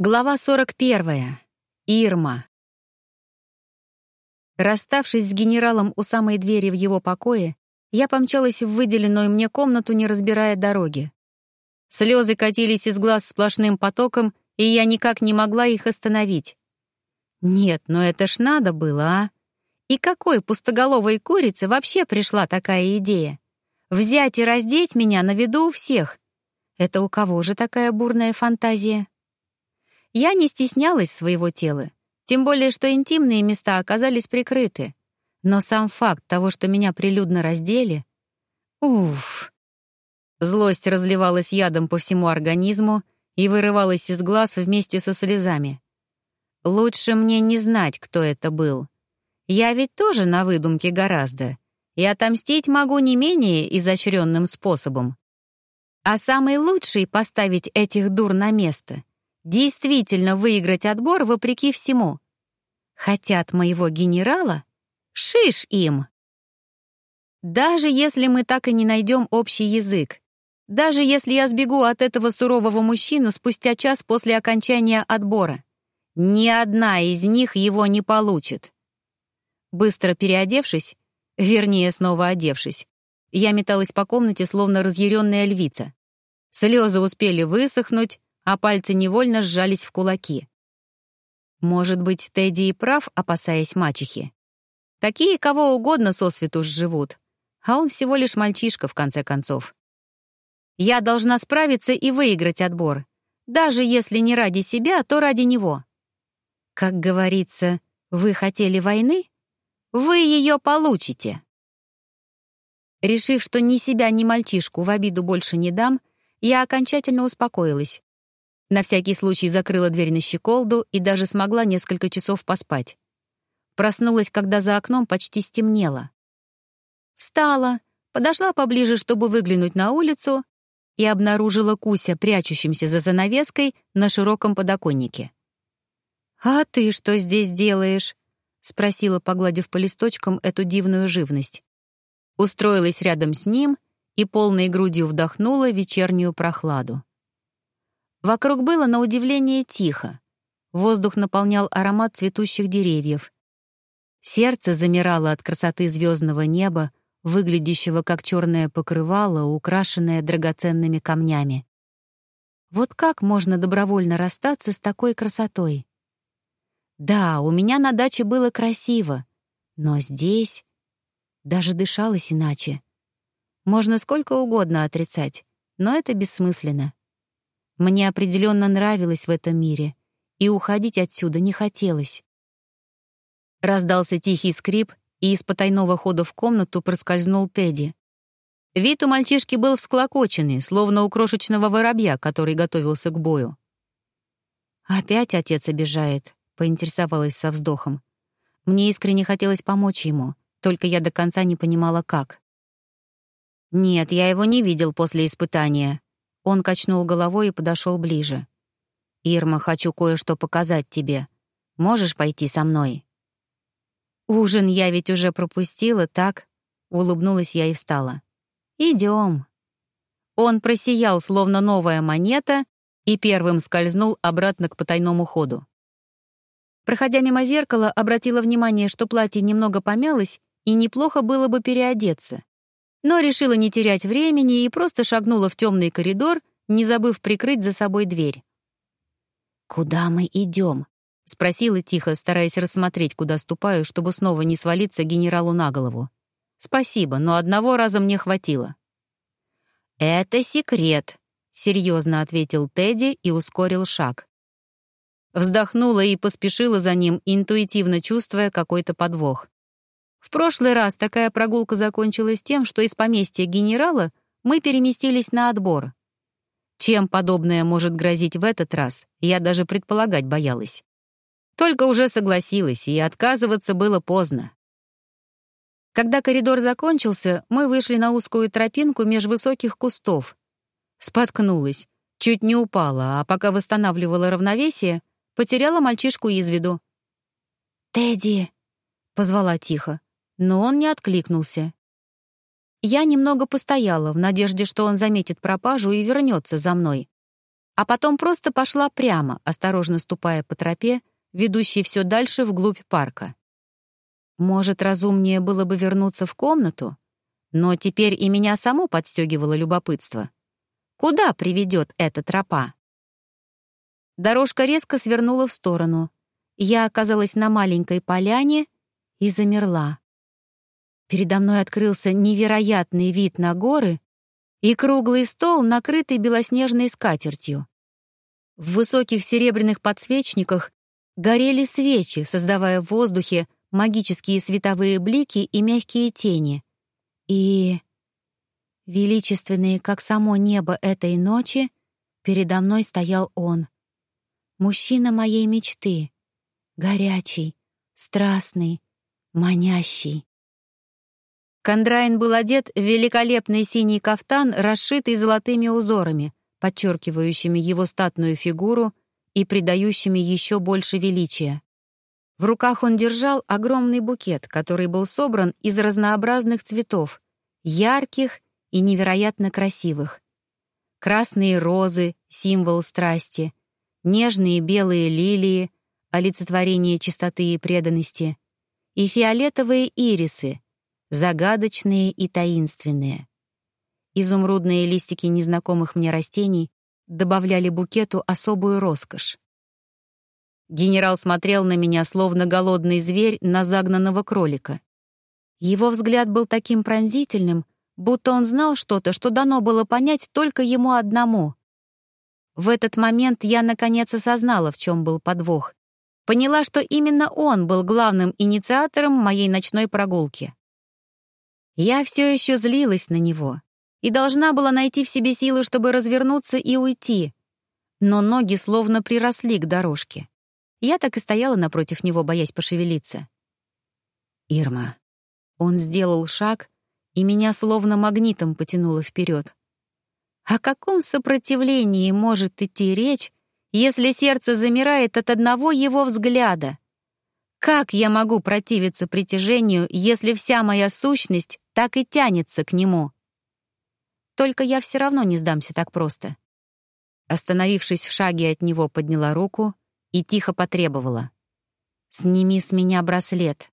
Глава 41. Ирма. Расставшись с генералом у самой двери в его покое, я помчалась в выделенную мне комнату, не разбирая дороги. Слезы катились из глаз сплошным потоком, и я никак не могла их остановить. Нет, но это ж надо было, а? И какой пустоголовой курице вообще пришла такая идея? Взять и раздеть меня на виду у всех. Это у кого же такая бурная фантазия? Я не стеснялась своего тела, тем более что интимные места оказались прикрыты. Но сам факт того, что меня прилюдно раздели... Уф! Злость разливалась ядом по всему организму и вырывалась из глаз вместе со слезами. Лучше мне не знать, кто это был. Я ведь тоже на выдумке гораздо, и отомстить могу не менее изощренным способом. А самый лучший — поставить этих дур на место действительно выиграть отбор вопреки всему. Хотят моего генерала? Шиш им! Даже если мы так и не найдем общий язык, даже если я сбегу от этого сурового мужчину спустя час после окончания отбора, ни одна из них его не получит. Быстро переодевшись, вернее, снова одевшись, я металась по комнате, словно разъяренная львица. Слезы успели высохнуть, а пальцы невольно сжались в кулаки. Может быть, Тедди и прав, опасаясь мачехи. Такие кого угодно сосвету живут, а он всего лишь мальчишка, в конце концов. Я должна справиться и выиграть отбор, даже если не ради себя, то ради него. Как говорится, вы хотели войны? Вы ее получите. Решив, что ни себя, ни мальчишку в обиду больше не дам, я окончательно успокоилась на всякий случай закрыла дверь на щеколду и даже смогла несколько часов поспать. Проснулась, когда за окном почти стемнело. Встала, подошла поближе, чтобы выглянуть на улицу, и обнаружила Куся, прячущимся за занавеской на широком подоконнике. «А ты что здесь делаешь?» — спросила, погладив по листочкам эту дивную живность. Устроилась рядом с ним и полной грудью вдохнула вечернюю прохладу. Вокруг было, на удивление, тихо. Воздух наполнял аромат цветущих деревьев. Сердце замирало от красоты звездного неба, выглядящего как черное покрывало, украшенное драгоценными камнями. Вот как можно добровольно расстаться с такой красотой? Да, у меня на даче было красиво, но здесь даже дышалось иначе. Можно сколько угодно отрицать, но это бессмысленно. Мне определенно нравилось в этом мире, и уходить отсюда не хотелось. Раздался тихий скрип, и из потайного хода в комнату проскользнул Тедди. Вид у мальчишки был всклокоченный, словно у крошечного воробья, который готовился к бою. «Опять отец обижает», — поинтересовалась со вздохом. Мне искренне хотелось помочь ему, только я до конца не понимала, как. «Нет, я его не видел после испытания», он качнул головой и подошел ближе. «Ирма, хочу кое-что показать тебе. Можешь пойти со мной?» «Ужин я ведь уже пропустила, так?» Улыбнулась я и встала. «Идем». Он просиял, словно новая монета, и первым скользнул обратно к потайному ходу. Проходя мимо зеркала, обратила внимание, что платье немного помялось, и неплохо было бы переодеться но решила не терять времени и просто шагнула в темный коридор, не забыв прикрыть за собой дверь. «Куда мы идем?» — спросила тихо, стараясь рассмотреть, куда ступаю, чтобы снова не свалиться генералу на голову. «Спасибо, но одного раза мне хватило». «Это секрет», — серьезно ответил Тедди и ускорил шаг. Вздохнула и поспешила за ним, интуитивно чувствуя какой-то подвох. В прошлый раз такая прогулка закончилась тем, что из поместья генерала мы переместились на отбор. Чем подобное может грозить в этот раз, я даже предполагать боялась. Только уже согласилась, и отказываться было поздно. Когда коридор закончился, мы вышли на узкую тропинку меж высоких кустов. Споткнулась, чуть не упала, а пока восстанавливала равновесие, потеряла мальчишку из виду. «Тедди!» — позвала тихо но он не откликнулся. Я немного постояла в надежде, что он заметит пропажу и вернется за мной. а потом просто пошла прямо, осторожно ступая по тропе, ведущей все дальше вглубь парка. Может, разумнее было бы вернуться в комнату? Но теперь и меня само подстегивало любопытство. Куда приведет эта тропа? Дорожка резко свернула в сторону. Я оказалась на маленькой поляне и замерла. Передо мной открылся невероятный вид на горы и круглый стол, накрытый белоснежной скатертью. В высоких серебряных подсвечниках горели свечи, создавая в воздухе магические световые блики и мягкие тени. И... Величественный, как само небо этой ночи, передо мной стоял он. Мужчина моей мечты. Горячий, страстный, манящий. Кондрайн был одет в великолепный синий кафтан, расшитый золотыми узорами, подчеркивающими его статную фигуру и придающими еще больше величия. В руках он держал огромный букет, который был собран из разнообразных цветов, ярких и невероятно красивых. Красные розы — символ страсти, нежные белые лилии — олицетворение чистоты и преданности, и фиолетовые ирисы — загадочные и таинственные. Изумрудные листики незнакомых мне растений добавляли букету особую роскошь. Генерал смотрел на меня, словно голодный зверь на загнанного кролика. Его взгляд был таким пронзительным, будто он знал что-то, что дано было понять только ему одному. В этот момент я, наконец, осознала, в чем был подвох. Поняла, что именно он был главным инициатором моей ночной прогулки. Я все еще злилась на него и должна была найти в себе силы, чтобы развернуться и уйти. Но ноги словно приросли к дорожке. Я так и стояла напротив него, боясь пошевелиться. «Ирма». Он сделал шаг, и меня словно магнитом потянуло вперед. О каком сопротивлении может идти речь, если сердце замирает от одного его взгляда? Как я могу противиться притяжению, если вся моя сущность так и тянется к нему. Только я все равно не сдамся так просто. Остановившись в шаге от него, подняла руку и тихо потребовала. «Сними с меня браслет».